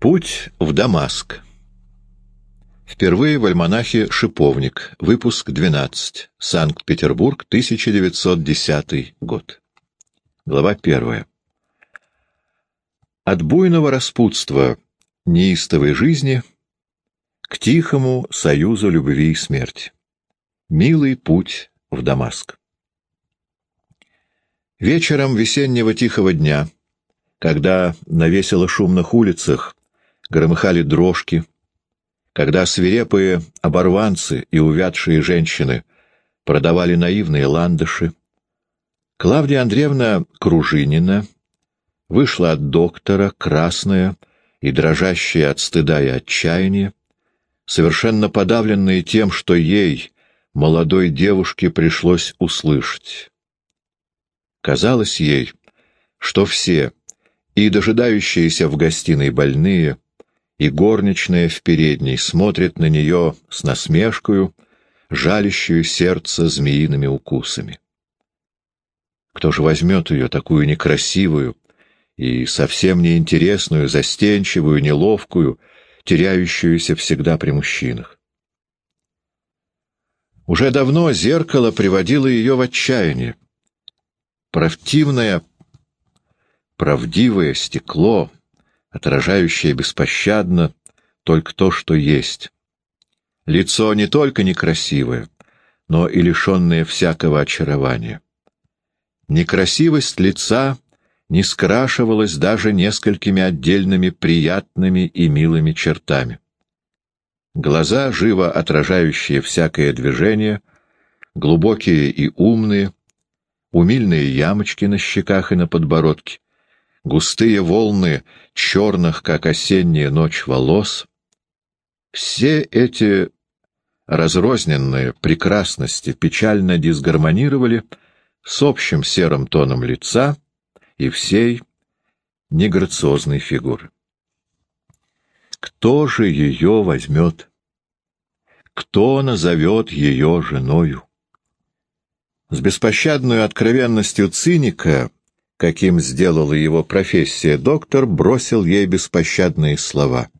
Путь в Дамаск. Впервые в альманахе «Шиповник», выпуск 12, Санкт-Петербург, 1910 год. Глава 1. От буйного распутства неистовой жизни к тихому союзу любви и смерти. Милый путь в Дамаск. Вечером весеннего тихого дня, когда на весело шумных улицах громыхали дрожки, когда свирепые оборванцы и увядшие женщины продавали наивные ландыши, Клавдия Андреевна Кружинина вышла от доктора, красная и дрожащая от стыда и отчаяния, совершенно подавленная тем, что ей, молодой девушке, пришлось услышать. Казалось ей, что все, и дожидающиеся в гостиной больные, и горничная в передней смотрит на нее с насмешкою, жалящую сердце змеиными укусами. Кто же возьмет ее, такую некрасивую и совсем неинтересную, застенчивую, неловкую, теряющуюся всегда при мужчинах? Уже давно зеркало приводило ее в отчаяние. Противное, правдивое стекло — отражающее беспощадно только то, что есть. Лицо не только некрасивое, но и лишенное всякого очарования. Некрасивость лица не скрашивалась даже несколькими отдельными приятными и милыми чертами. Глаза, живо отражающие всякое движение, глубокие и умные, умильные ямочки на щеках и на подбородке, густые волны черных, как осенняя ночь, волос. Все эти разрозненные прекрасности печально дисгармонировали с общим серым тоном лица и всей неграциозной фигуры. Кто же ее возьмет? Кто назовет ее женою? С беспощадной откровенностью циника каким сделала его профессия, доктор бросил ей беспощадные слова.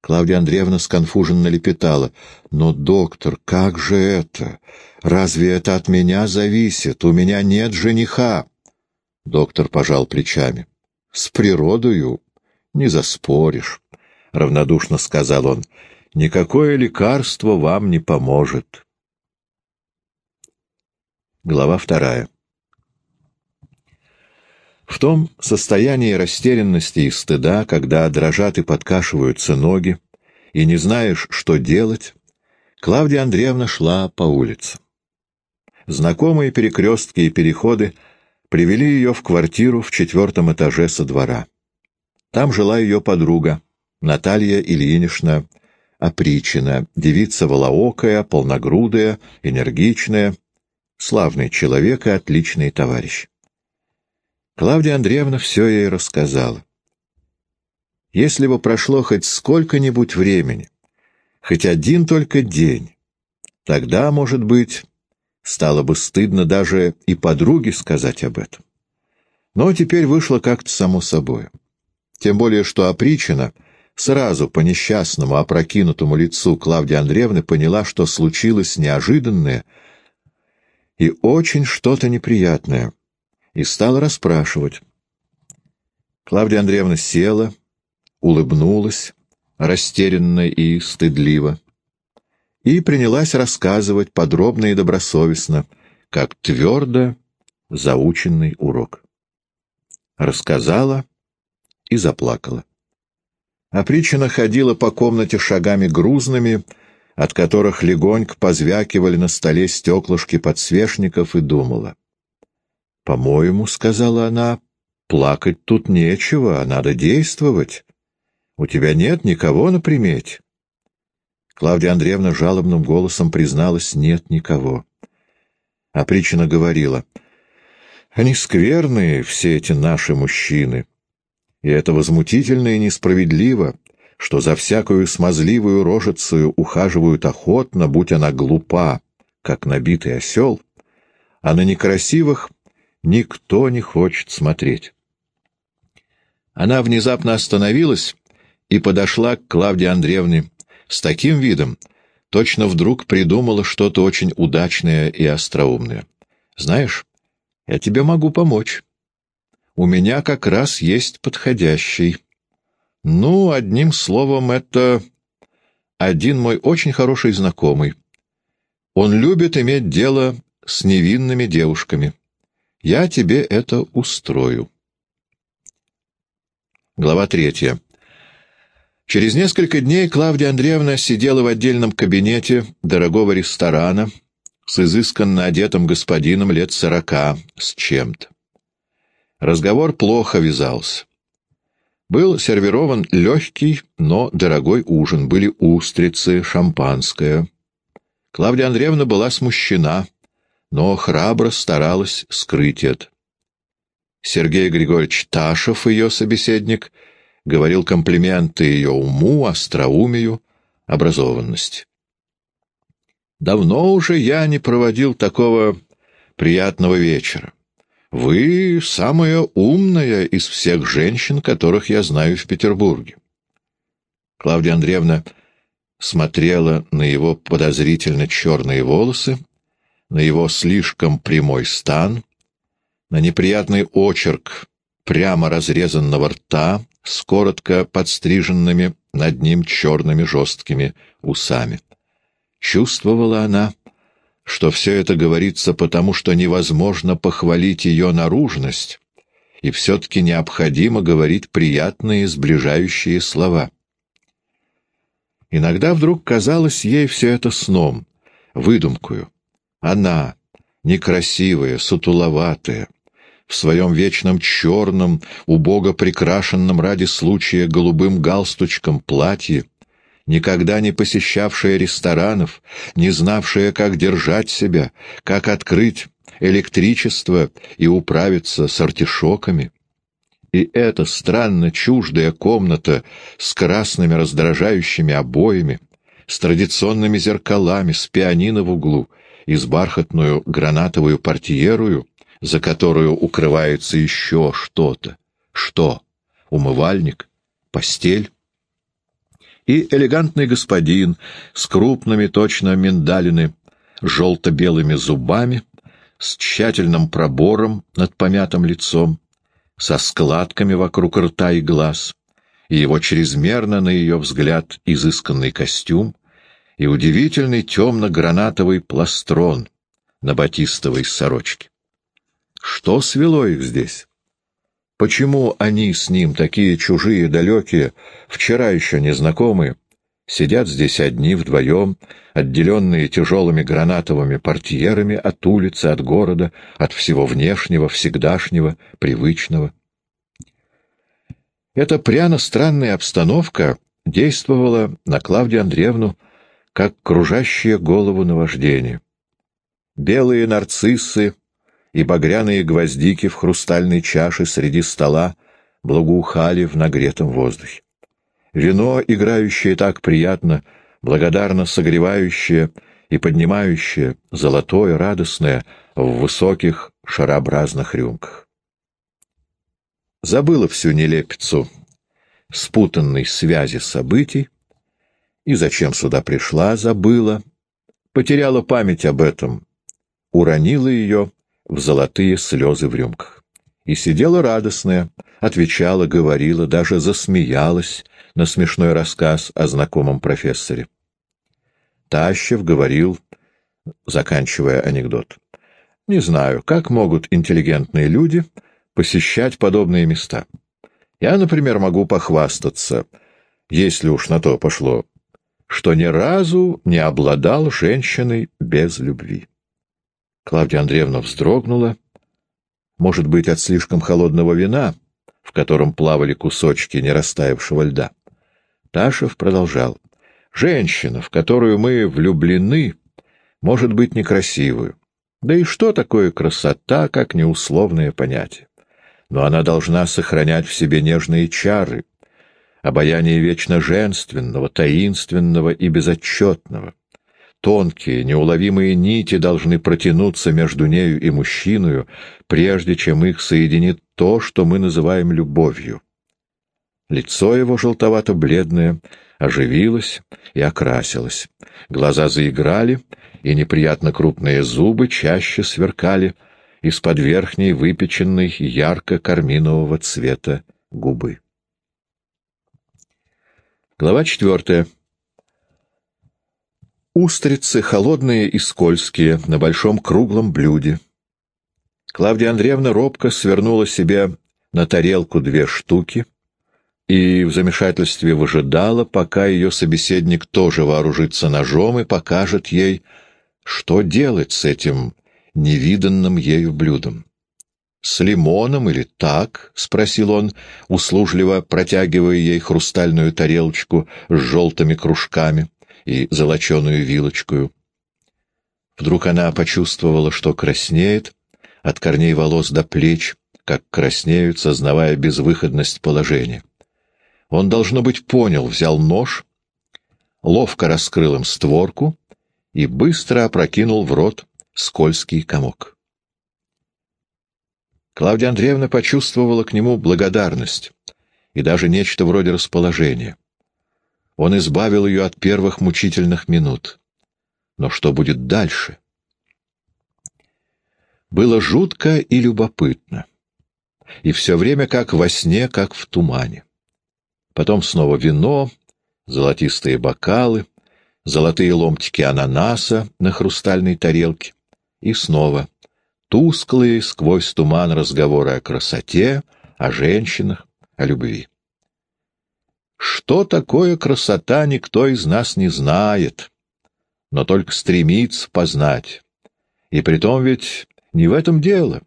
Клавдия Андреевна сконфуженно лепетала. «Но, доктор, как же это? Разве это от меня зависит? У меня нет жениха!» Доктор пожал плечами. «С природою не заспоришь», — равнодушно сказал он. «Никакое лекарство вам не поможет». Глава вторая в том состоянии растерянности и стыда, когда дрожат и подкашиваются ноги, и не знаешь, что делать, Клавдия Андреевна шла по улице. Знакомые перекрестки и переходы привели ее в квартиру в четвертом этаже со двора. Там жила ее подруга, Наталья Ильинична Опричина, девица волоокая, полногрудая, энергичная, славный человек и отличный товарищ. Клавдия Андреевна все ей рассказала. Если бы прошло хоть сколько-нибудь времени, хоть один только день, тогда, может быть, стало бы стыдно даже и подруге сказать об этом. Но теперь вышло как-то само собой. Тем более, что опричина сразу по несчастному опрокинутому лицу Клавдии Андреевны поняла, что случилось неожиданное и очень что-то неприятное — и стала расспрашивать. Клавдия Андреевна села, улыбнулась, растерянно и стыдливо, и принялась рассказывать подробно и добросовестно, как твердо заученный урок. Рассказала и заплакала. Опричина ходила по комнате шагами грузными, от которых легонько позвякивали на столе стеклышки подсвечников, и думала — «По-моему, — сказала она, — плакать тут нечего, а надо действовать. У тебя нет никого на примете». Клавдия Андреевна жалобным голосом призналась, нет никого. А причина говорила, «Они скверные, все эти наши мужчины, и это возмутительно и несправедливо, что за всякую смазливую рожицею ухаживают охотно, будь она глупа, как набитый осел, а на некрасивых никто не хочет смотреть. Она внезапно остановилась и подошла к Клавдии Андреевне с таким видом, точно вдруг придумала что-то очень удачное и остроумное. «Знаешь, я тебе могу помочь. У меня как раз есть подходящий. Ну, одним словом, это один мой очень хороший знакомый. Он любит иметь дело с невинными девушками. Я тебе это устрою». Глава третья. Через несколько дней Клавдия Андреевна сидела в отдельном кабинете дорогого ресторана с изысканно одетым господином лет сорока с чем-то. Разговор плохо вязался. Был сервирован легкий, но дорогой ужин. Были устрицы, шампанское. Клавдия Андреевна была смущена, но храбро старалась скрыть это. Сергей Григорьевич Ташев, ее собеседник, говорил комплименты ее уму, остроумию, образованности. «Давно уже я не проводил такого приятного вечера. Вы самая умная из всех женщин, которых я знаю в Петербурге». Клавдия Андреевна смотрела на его подозрительно черные волосы, на его слишком прямой стан, на неприятный очерк прямо разрезанного рта с коротко подстриженными над ним черными жесткими усами. Чувствовала она, что все это говорится потому, что невозможно похвалить ее наружность, и все-таки необходимо говорить приятные сближающие слова. Иногда вдруг казалось ей все это сном, выдумкою. Она, некрасивая, сутуловатая, в своем вечном черном, убого прикрашенном ради случая голубым галстучком платье, никогда не посещавшая ресторанов, не знавшая, как держать себя, как открыть электричество и управиться с артишоками. И эта странно чуждая комната с красными раздражающими обоями, с традиционными зеркалами, с пианино в углу и с бархатную гранатовую портьерую — за которую укрывается еще что-то. Что? Умывальник? Постель? И элегантный господин с крупными точно миндалины, желто-белыми зубами, с тщательным пробором над помятым лицом, со складками вокруг рта и глаз, и его чрезмерно, на ее взгляд, изысканный костюм, и удивительный темно-гранатовый пластрон на батистовой сорочке. Что свело их здесь? Почему они с ним, такие чужие, далекие, вчера еще незнакомые, сидят здесь одни, вдвоем, отделенные тяжелыми гранатовыми портьерами от улицы, от города, от всего внешнего, всегдашнего, привычного? Эта пряно странная обстановка действовала на Клавдию Андреевну как кружащее голову наваждение. Белые нарциссы и багряные гвоздики в хрустальной чаше среди стола благоухали в нагретом воздухе. Вино, играющее так приятно, благодарно согревающее и поднимающее, золотое, радостное, в высоких шарообразных рюмках. Забыла всю нелепицу спутанной связи событий, и зачем сюда пришла, забыла, потеряла память об этом, уронила ее в золотые слезы в рюмках. И сидела радостная, отвечала, говорила, даже засмеялась на смешной рассказ о знакомом профессоре. Тащев говорил, заканчивая анекдот. «Не знаю, как могут интеллигентные люди посещать подобные места. Я, например, могу похвастаться, если уж на то пошло, что ни разу не обладал женщиной без любви. Клавдия Андреевна вздрогнула, может быть, от слишком холодного вина, в котором плавали кусочки нерастаявшего льда. Ташев продолжал. «Женщина, в которую мы влюблены, может быть некрасивую. Да и что такое красота, как неусловное понятие? Но она должна сохранять в себе нежные чары, обаяние вечно женственного, таинственного и безотчетного. Тонкие, неуловимые нити должны протянуться между нею и мужчиною, прежде чем их соединит то, что мы называем любовью. Лицо его желтовато-бледное оживилось и окрасилось. Глаза заиграли, и неприятно крупные зубы чаще сверкали из-под верхней выпеченной ярко-карминового цвета губы. Глава четвертая. Устрицы холодные и скользкие на большом круглом блюде. Клавдия Андреевна робко свернула себе на тарелку две штуки — и в замешательстве выжидала, пока ее собеседник тоже вооружится ножом и покажет ей, что делать с этим невиданным ею блюдом. «С лимоном или так?» — спросил он, услужливо протягивая ей хрустальную тарелочку с желтыми кружками и золоченую вилочкою. Вдруг она почувствовала, что краснеет, от корней волос до плеч, как краснеют, сознавая безвыходность положения. Он, должно быть, понял, взял нож, ловко раскрыл им створку и быстро опрокинул в рот скользкий комок. Клавдия Андреевна почувствовала к нему благодарность и даже нечто вроде расположения. Он избавил ее от первых мучительных минут. Но что будет дальше? Было жутко и любопытно. И все время как во сне, как в тумане потом снова вино, золотистые бокалы, золотые ломтики ананаса на хрустальной тарелке, и снова тусклые сквозь туман разговоры о красоте, о женщинах, о любви. Что такое красота, никто из нас не знает, но только стремится познать. И притом ведь не в этом дело.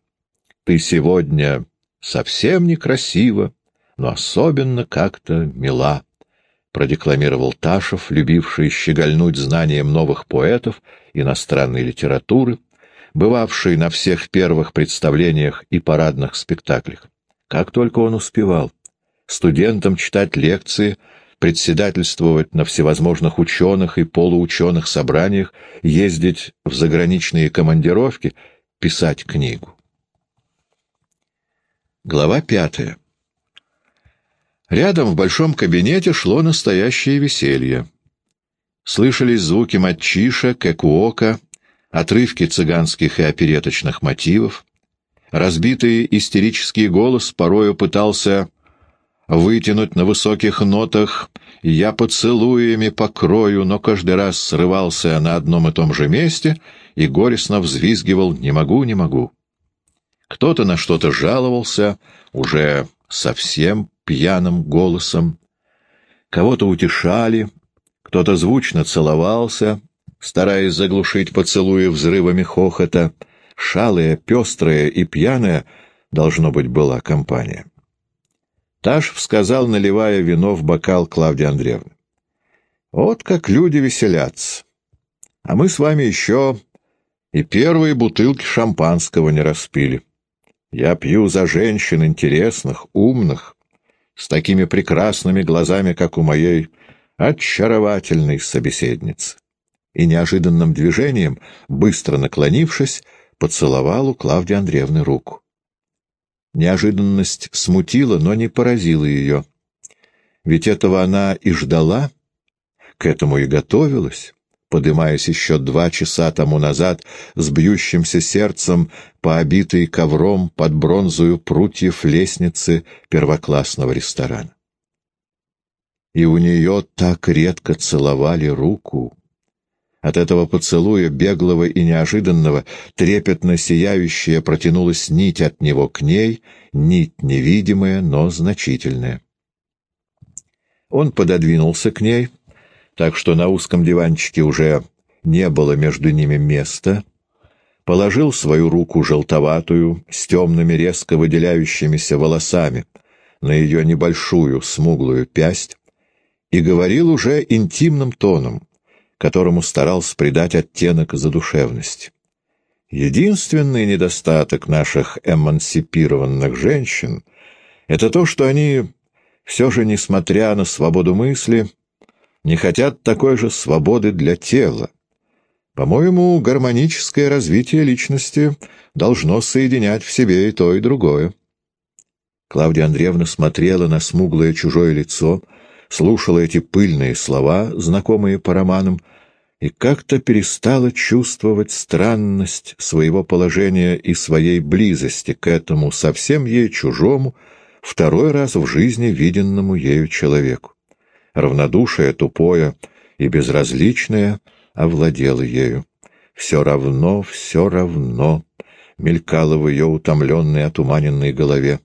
Ты сегодня совсем некрасива, но особенно как-то мила, — продекламировал Ташев, любивший щегольнуть знанием новых поэтов, иностранной литературы, бывавший на всех первых представлениях и парадных спектаклях. Как только он успевал. Студентам читать лекции, председательствовать на всевозможных ученых и полуученых собраниях, ездить в заграничные командировки, писать книгу. Глава пятая. Рядом в большом кабинете шло настоящее веселье. Слышались звуки матчиша, кекуока, отрывки цыганских и опереточных мотивов. Разбитый истерический голос порою пытался вытянуть на высоких нотах «я поцелуями покрою», но каждый раз срывался на одном и том же месте и горестно взвизгивал «не могу, не могу». Кто-то на что-то жаловался, уже совсем пьяным голосом. Кого-то утешали, кто-то звучно целовался, стараясь заглушить поцелуи взрывами хохота. Шалая, пестрая и пьяная, должно быть, была компания. Ташев сказал, наливая вино в бокал Клавдии Андреевны. «Вот как люди веселятся. А мы с вами еще и первые бутылки шампанского не распили». Я пью за женщин интересных, умных, с такими прекрасными глазами, как у моей очаровательной собеседницы. И неожиданным движением, быстро наклонившись, поцеловал у Клавдии Андреевны руку. Неожиданность смутила, но не поразила ее. Ведь этого она и ждала, к этому и готовилась подымаясь еще два часа тому назад с бьющимся сердцем по обитой ковром под бронзою прутьев лестницы первоклассного ресторана. И у нее так редко целовали руку. От этого поцелуя, беглого и неожиданного, трепетно сияющая протянулась нить от него к ней, нить невидимая, но значительная. Он пододвинулся к ней, так что на узком диванчике уже не было между ними места, положил свою руку желтоватую, с темными резко выделяющимися волосами, на ее небольшую смуглую пясть и говорил уже интимным тоном, которому старался придать оттенок задушевности. Единственный недостаток наших эмансипированных женщин — это то, что они, все же, несмотря на свободу мысли, не хотят такой же свободы для тела. По-моему, гармоническое развитие личности должно соединять в себе и то, и другое. Клавдия Андреевна смотрела на смуглое чужое лицо, слушала эти пыльные слова, знакомые по романам, и как-то перестала чувствовать странность своего положения и своей близости к этому совсем ей чужому, второй раз в жизни виденному ею человеку. Равнодушие тупое и безразличное овладело ею. «Все равно, все равно», — мелькало в ее утомленной, отуманенной голове.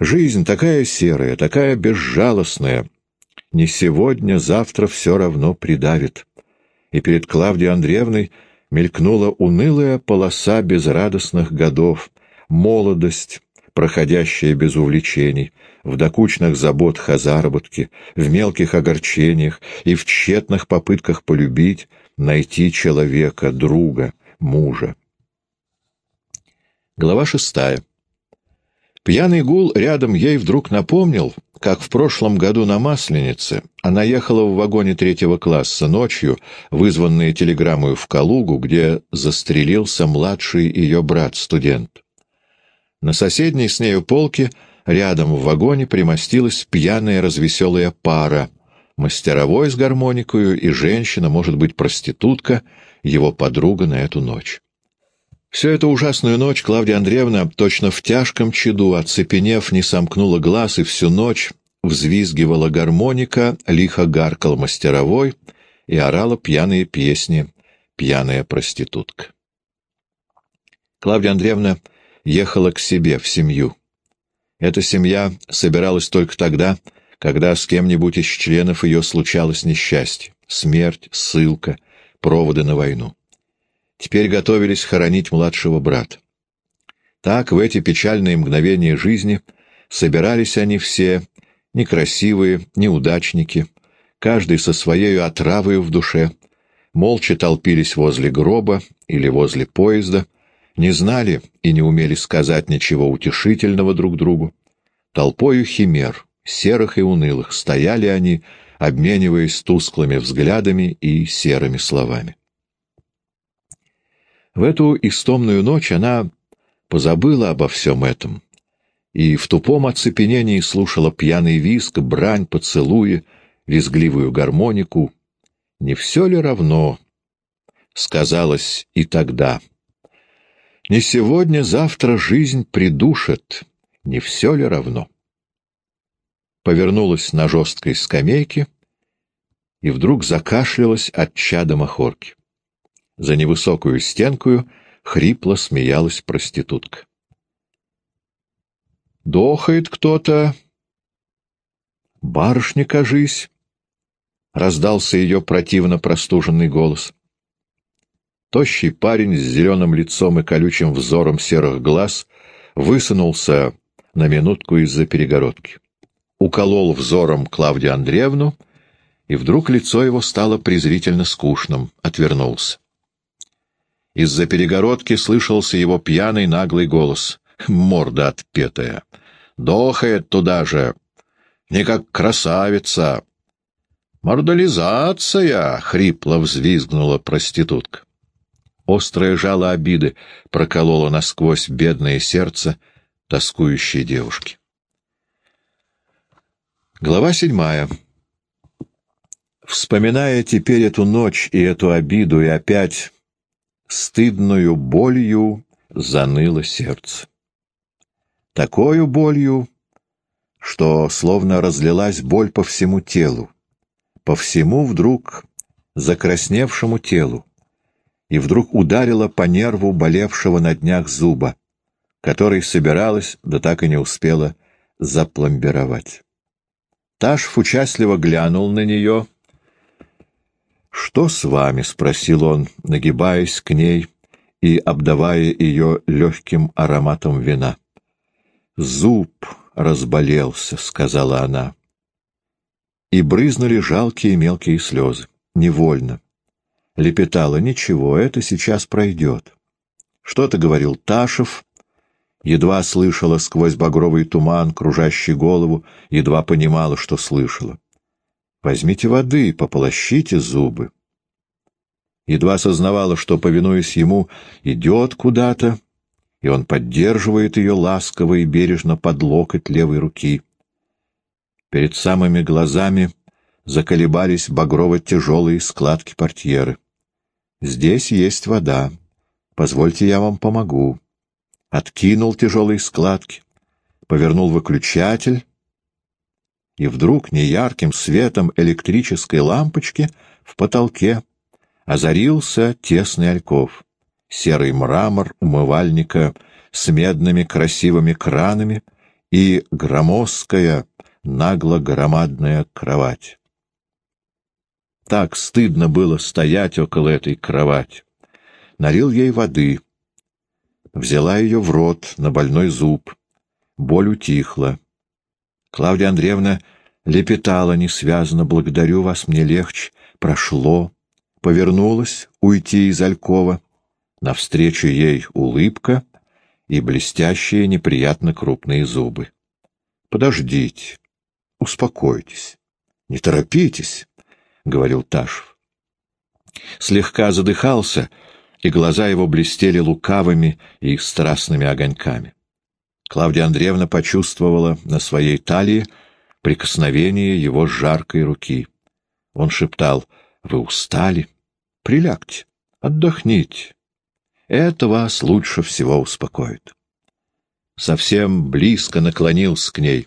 Жизнь такая серая, такая безжалостная. Не сегодня, завтра все равно придавит. И перед Клавдией Андреевной мелькнула унылая полоса безрадостных годов, молодость, проходящая без увлечений, в докучных заботах о заработке, в мелких огорчениях и в тщетных попытках полюбить, найти человека, друга, мужа. Глава шестая. Пьяный гул рядом ей вдруг напомнил, как в прошлом году на Масленице она ехала в вагоне третьего класса ночью, вызванная телеграммой в Калугу, где застрелился младший ее брат-студент. На соседней с нею полке рядом в вагоне примостилась пьяная развеселая пара, мастеровой с гармоникою и женщина, может быть, проститутка, его подруга на эту ночь. Всю эту ужасную ночь Клавдия Андреевна, точно в тяжком чаду, оцепенев, не сомкнула глаз и всю ночь взвизгивала гармоника, лихо гаркал мастеровой и орала пьяные песни «Пьяная проститутка». Клавдия Андреевна ехала к себе, в семью. Эта семья собиралась только тогда, когда с кем-нибудь из членов ее случалось несчастье, смерть, ссылка, проводы на войну теперь готовились хоронить младшего брата. Так в эти печальные мгновения жизни собирались они все, некрасивые, неудачники, каждый со своей отравой в душе, молча толпились возле гроба или возле поезда, не знали и не умели сказать ничего утешительного друг другу. Толпою химер, серых и унылых, стояли они, обмениваясь тусклыми взглядами и серыми словами. В эту истомную ночь она позабыла обо всем этом и в тупом оцепенении слушала пьяный виск, брань, поцелуи, визгливую гармонику. «Не все ли равно?» — сказалось и тогда. «Не сегодня, завтра жизнь придушит. Не все ли равно?» Повернулась на жесткой скамейке и вдруг закашлялась от чада махорки. За невысокую стенкою хрипло смеялась проститутка. «Дохает кто-то!» «Барышня, кажись!» — раздался ее противно простуженный голос. Тощий парень с зеленым лицом и колючим взором серых глаз высунулся на минутку из-за перегородки. Уколол взором Клавдию Андреевну, и вдруг лицо его стало презрительно скучным, отвернулся. Из-за перегородки слышался его пьяный наглый голос. Морда отпетая. Дохает туда же. Не как красавица. «Мордализация!» — хрипло взвизгнула проститутка. Острое жало обиды прокололо насквозь бедное сердце тоскующей девушки. Глава седьмая. Вспоминая теперь эту ночь и эту обиду, и опять стыдною болью заныло сердце. Такою болью, что словно разлилась боль по всему телу, по всему вдруг закрасневшему телу, и вдруг ударила по нерву болевшего на днях зуба, который собиралась, да так и не успела запломбировать. Ташф участливо глянул на нее — «Что с вами?» — спросил он, нагибаясь к ней и обдавая ее легким ароматом вина. «Зуб разболелся», — сказала она. И брызнули жалкие мелкие слезы. Невольно. Лепетала, «Ничего, это сейчас пройдет». Что-то говорил Ташев, едва слышала сквозь багровый туман, кружащий голову, едва понимала, что слышала. Возьмите воды, пополощите зубы. Едва сознавала, что, повинуясь ему, идет куда-то, и он поддерживает ее ласково и бережно под локоть левой руки. Перед самыми глазами заколебались багрово-тяжелые складки портьеры. «Здесь есть вода. Позвольте, я вам помогу». Откинул тяжелые складки, повернул выключатель, и вдруг неярким светом электрической лампочки в потолке озарился тесный альков. Серый мрамор умывальника с медными красивыми кранами и громоздкая, нагло-громадная кровать. Так стыдно было стоять около этой кровати. Налил ей воды. Взяла ее в рот на больной зуб. Боль утихла. Клавдия Андреевна лепетала несвязно «Благодарю вас, мне легче». Прошло. Повернулась уйти из Алькова. Навстречу ей улыбка и блестящие неприятно крупные зубы. «Подождите, успокойтесь, не торопитесь», — говорил Ташев. Слегка задыхался, и глаза его блестели лукавыми и страстными огоньками. Клавдия Андреевна почувствовала на своей талии прикосновение его жаркой руки. Он шептал, «Вы устали? Прилягте, отдохните. Это вас лучше всего успокоит». Совсем близко наклонился к ней,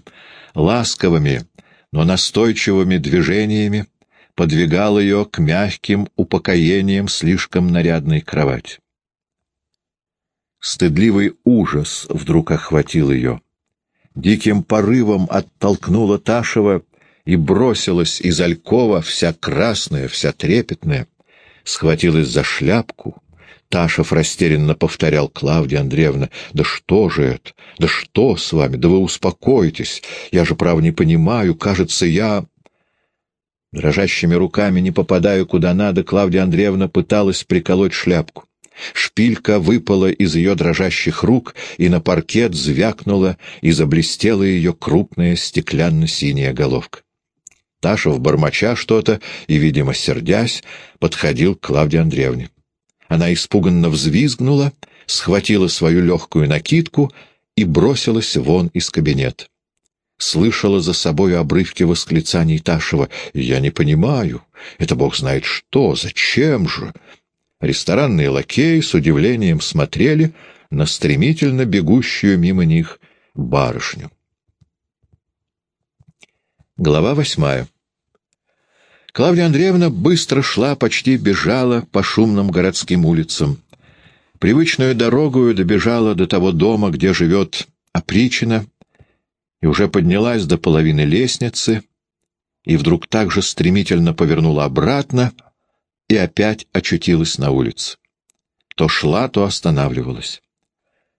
ласковыми, но настойчивыми движениями подвигал ее к мягким упокоениям слишком нарядной кровати. Стыдливый ужас вдруг охватил ее. Диким порывом оттолкнула Ташева и бросилась из Алькова, вся красная, вся трепетная, схватилась за шляпку. Ташев растерянно повторял Клавдия Андреевна, «Да что же это? Да что с вами? Да вы успокойтесь! Я же, право, не понимаю. Кажется, я...» Дрожащими руками, не попадая куда надо, Клавдия Андреевна пыталась приколоть шляпку. Шпилька выпала из ее дрожащих рук, и на паркет звякнула и заблестела ее крупная стеклянно-синяя головка. Ташев, бормоча что-то и, видимо, сердясь, подходил к Клавдии Андреевне. Она испуганно взвизгнула, схватила свою легкую накидку и бросилась вон из кабинета слышала за собой обрывки восклицаний Ташева. «Я не понимаю. Это бог знает что. Зачем же?» Ресторанные лакеи с удивлением смотрели на стремительно бегущую мимо них барышню. Глава восьмая Клавдия Андреевна быстро шла, почти бежала по шумным городским улицам. Привычную дорогою добежала до того дома, где живет опричина, и уже поднялась до половины лестницы, и вдруг так же стремительно повернула обратно и опять очутилась на улице. То шла, то останавливалась.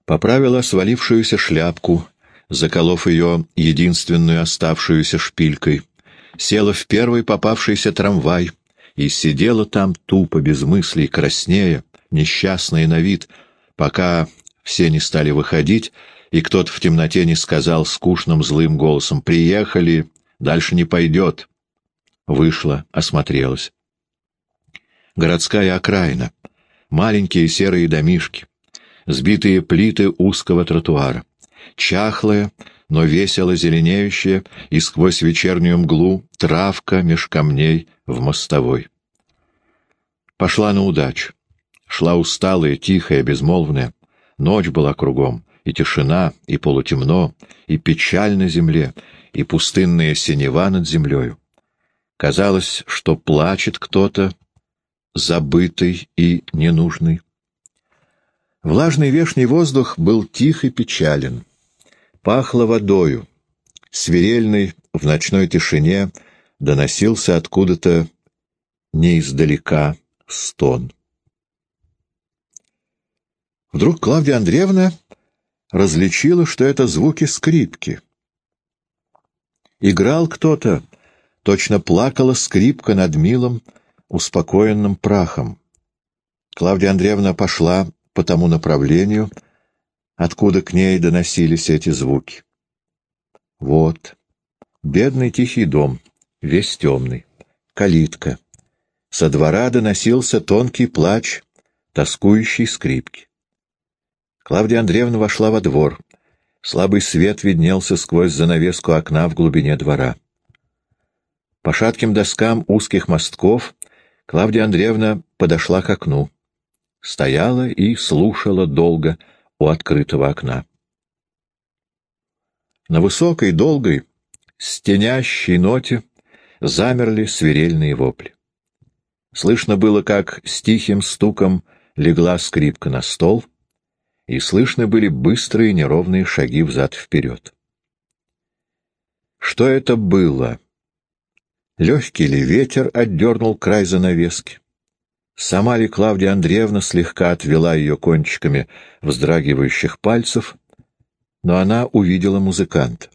Поправила свалившуюся шляпку, заколов ее единственную оставшуюся шпилькой, села в первый попавшийся трамвай и сидела там тупо, без мыслей, краснея, несчастная на вид, пока все не стали выходить, и кто-то в темноте не сказал скучным злым голосом «Приехали, дальше не пойдет». Вышла, осмотрелась. Городская окраина, маленькие серые домишки, сбитые плиты узкого тротуара, чахлая, но весело зеленеющая и сквозь вечернюю мглу травка меж камней в мостовой. Пошла на удачу. Шла усталая, тихая, безмолвная. Ночь была кругом, и тишина, и полутемно, и печаль на земле, и пустынная синева над землею. Казалось, что плачет кто-то, забытый и ненужный. Влажный вешний воздух был тих и печален. Пахло водою. Свирельный в ночной тишине доносился откуда-то не издалека стон. Вдруг Клавдия Андреевна различила, что это звуки скрипки. Играл кто-то, точно плакала скрипка над милым, успокоенным прахом. Клавдия Андреевна пошла по тому направлению, откуда к ней доносились эти звуки. Вот, бедный тихий дом, весь темный, калитка. Со двора доносился тонкий плач тоскующей скрипки. Клавдия Андреевна вошла во двор. Слабый свет виднелся сквозь занавеску окна в глубине двора. По шатким доскам узких мостков Клавдия Андреевна подошла к окну. Стояла и слушала долго у открытого окна. На высокой, долгой, стенящей ноте замерли свирельные вопли. Слышно было, как с тихим стуком легла скрипка на стол, и слышны были быстрые неровные шаги взад-вперед. Что это было? Легкий ли ветер отдернул край занавески? Сама ли Клавдия Андреевна слегка отвела ее кончиками вздрагивающих пальцев, но она увидела музыканта.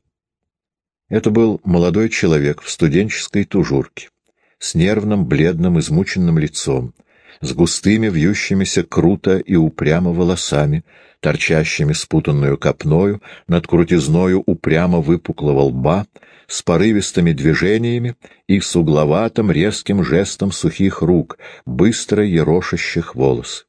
Это был молодой человек в студенческой тужурке, с нервным, бледным, измученным лицом, с густыми, вьющимися круто и упрямо волосами, торчащими спутанную копною над крутизною упрямо выпуклого лба, с порывистыми движениями и с угловатым резким жестом сухих рук, быстро ерошащих волосы.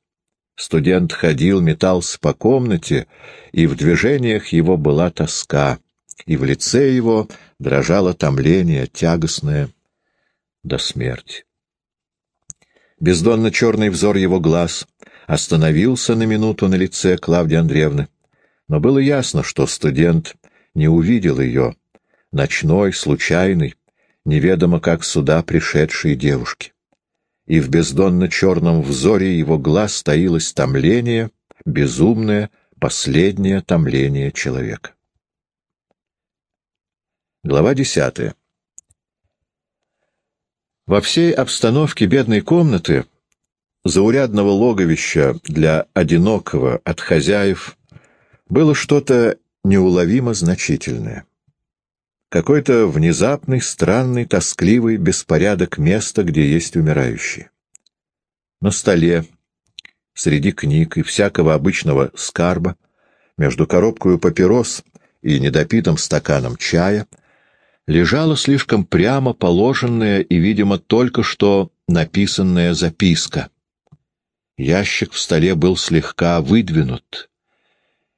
Студент ходил, метался по комнате, и в движениях его была тоска, и в лице его дрожало томление, тягостное до смерти. Бездонно-черный взор его глаз остановился на минуту на лице Клавдии Андреевны, но было ясно, что студент не увидел ее, ночной, случайный, неведомо как сюда пришедшей девушки и в бездонно-черном взоре его глаз таилось томление, безумное, последнее томление человека. Глава десятая. Во всей обстановке бедной комнаты, заурядного логовища для одинокого от хозяев, было что-то неуловимо значительное. Какой-то внезапный, странный, тоскливый беспорядок места, где есть умирающие. На столе, среди книг и всякого обычного скарба, между коробкой папирос и недопитым стаканом чая, лежала слишком прямо положенная и, видимо, только что написанная записка. Ящик в столе был слегка выдвинут,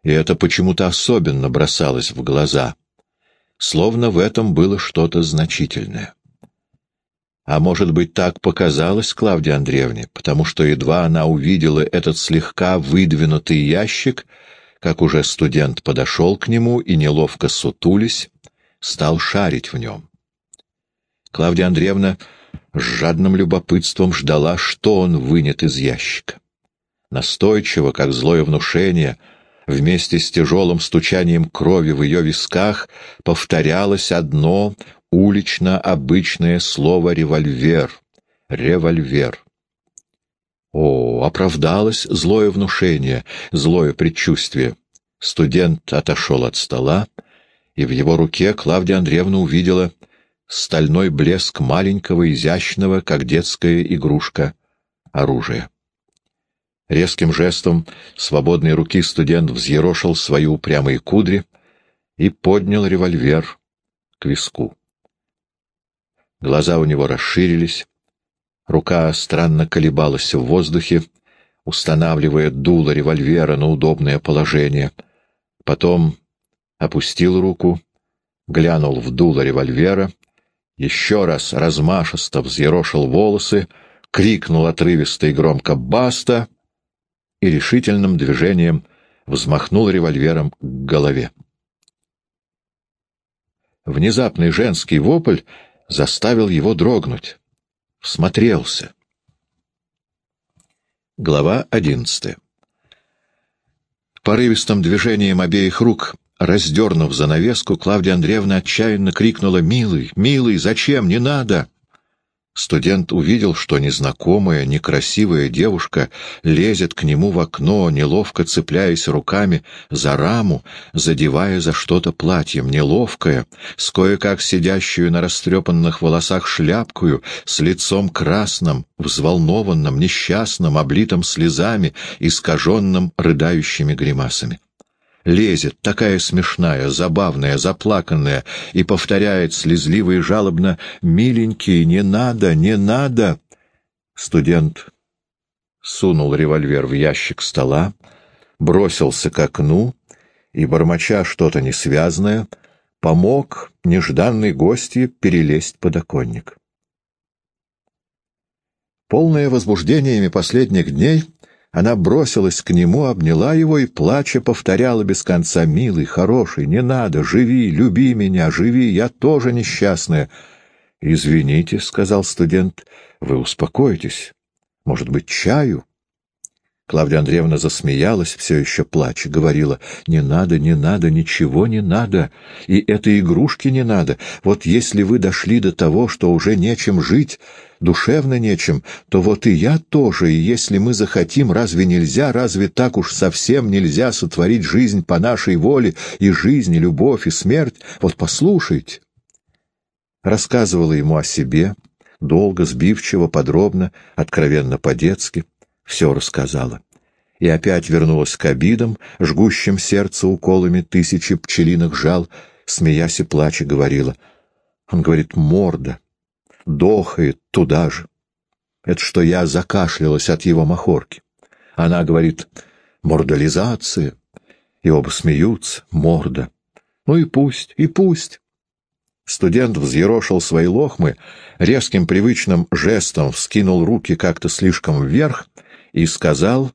и это почему-то особенно бросалось в глаза — словно в этом было что-то значительное. А может быть, так показалось Клавдии Андреевне, потому что едва она увидела этот слегка выдвинутый ящик, как уже студент подошел к нему и, неловко сутулись, стал шарить в нем. Клавдия Андреевна с жадным любопытством ждала, что он вынет из ящика. Настойчиво, как злое внушение — Вместе с тяжелым стучанием крови в ее висках повторялось одно улично-обычное слово «револьвер». «Револьвер». О, оправдалось злое внушение, злое предчувствие. Студент отошел от стола, и в его руке Клавдия Андреевна увидела стальной блеск маленького, изящного, как детская игрушка, оружия. Резким жестом свободной руки студент взъерошил свои упрямые кудри и поднял револьвер к виску. Глаза у него расширились, рука странно колебалась в воздухе, устанавливая дуло револьвера на удобное положение. Потом опустил руку, глянул в дуло револьвера, еще раз размашисто взъерошил волосы, крикнул отрывисто и громко «Баста!» И решительным движением взмахнул револьвером к голове. Внезапный женский вопль заставил его дрогнуть. Всмотрелся. Глава одиннадцатая. Порывистым движением обеих рук, раздернув занавеску, Клавдия Андреевна отчаянно крикнула «Милый, милый, зачем? Не надо!» Студент увидел, что незнакомая, некрасивая девушка лезет к нему в окно, неловко цепляясь руками за раму, задевая за что-то платьем, неловкая, с кое-как сидящую на растрепанных волосах шляпкую, с лицом красным, взволнованным, несчастным, облитым слезами, искаженным рыдающими гримасами лезет, такая смешная, забавная, заплаканная, и повторяет слезливо и жалобно «Миленький, не надо, не надо!» Студент сунул револьвер в ящик стола, бросился к окну и, бормоча что-то несвязное, помог нежданной гости перелезть подоконник. Полное возбуждениями последних дней, она бросилась к нему, обняла его и, плача, повторяла без конца «Милый, хороший, не надо, живи, люби меня, живи, я тоже несчастная». «Извините», — сказал студент, — «вы успокойтесь. Может быть, чаю?» Клавдия Андреевна засмеялась, все еще плача, говорила, «Не надо, не надо, ничего не надо, и этой игрушки не надо. Вот если вы дошли до того, что уже нечем жить, душевно нечем, то вот и я тоже, и если мы захотим, разве нельзя, разве так уж совсем нельзя сотворить жизнь по нашей воле, и жизнь, и любовь, и смерть? Вот послушайте». Рассказывала ему о себе, долго, сбивчиво, подробно, откровенно по-детски все рассказала. И опять вернулась к обидам, жгущим сердце уколами тысячи пчелиных жал, смеясь и плача говорила. Он говорит, морда, дохает туда же. Это что я закашлялась от его махорки. Она говорит, мордализация. И оба смеются, морда. Ну и пусть, и пусть. Студент взъерошил свои лохмы, резким привычным жестом вскинул руки как-то слишком вверх и сказал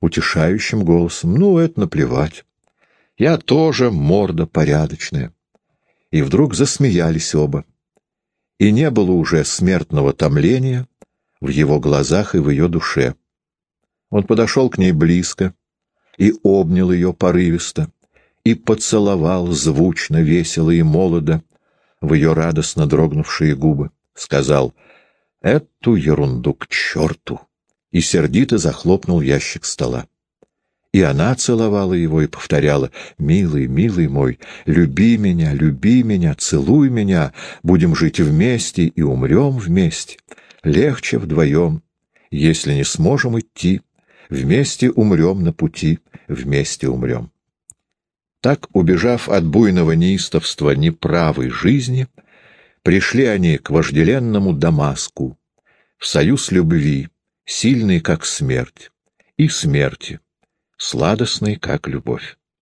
утешающим голосом, «Ну, это наплевать. Я тоже морда порядочная». И вдруг засмеялись оба. И не было уже смертного томления в его глазах и в ее душе. Он подошел к ней близко и обнял ее порывисто, и поцеловал звучно, весело и молодо в ее радостно дрогнувшие губы. Сказал, «Эту ерунду к черту!» и сердито захлопнул ящик стола. И она целовала его и повторяла, «Милый, милый мой, люби меня, люби меня, целуй меня, будем жить вместе и умрем вместе. Легче вдвоем, если не сможем идти, вместе умрем на пути, вместе умрем». Так, убежав от буйного неистовства неправой жизни, пришли они к вожделенному Дамаску, в союз любви, сильный, как смерть, и смерти, сладостный, как любовь.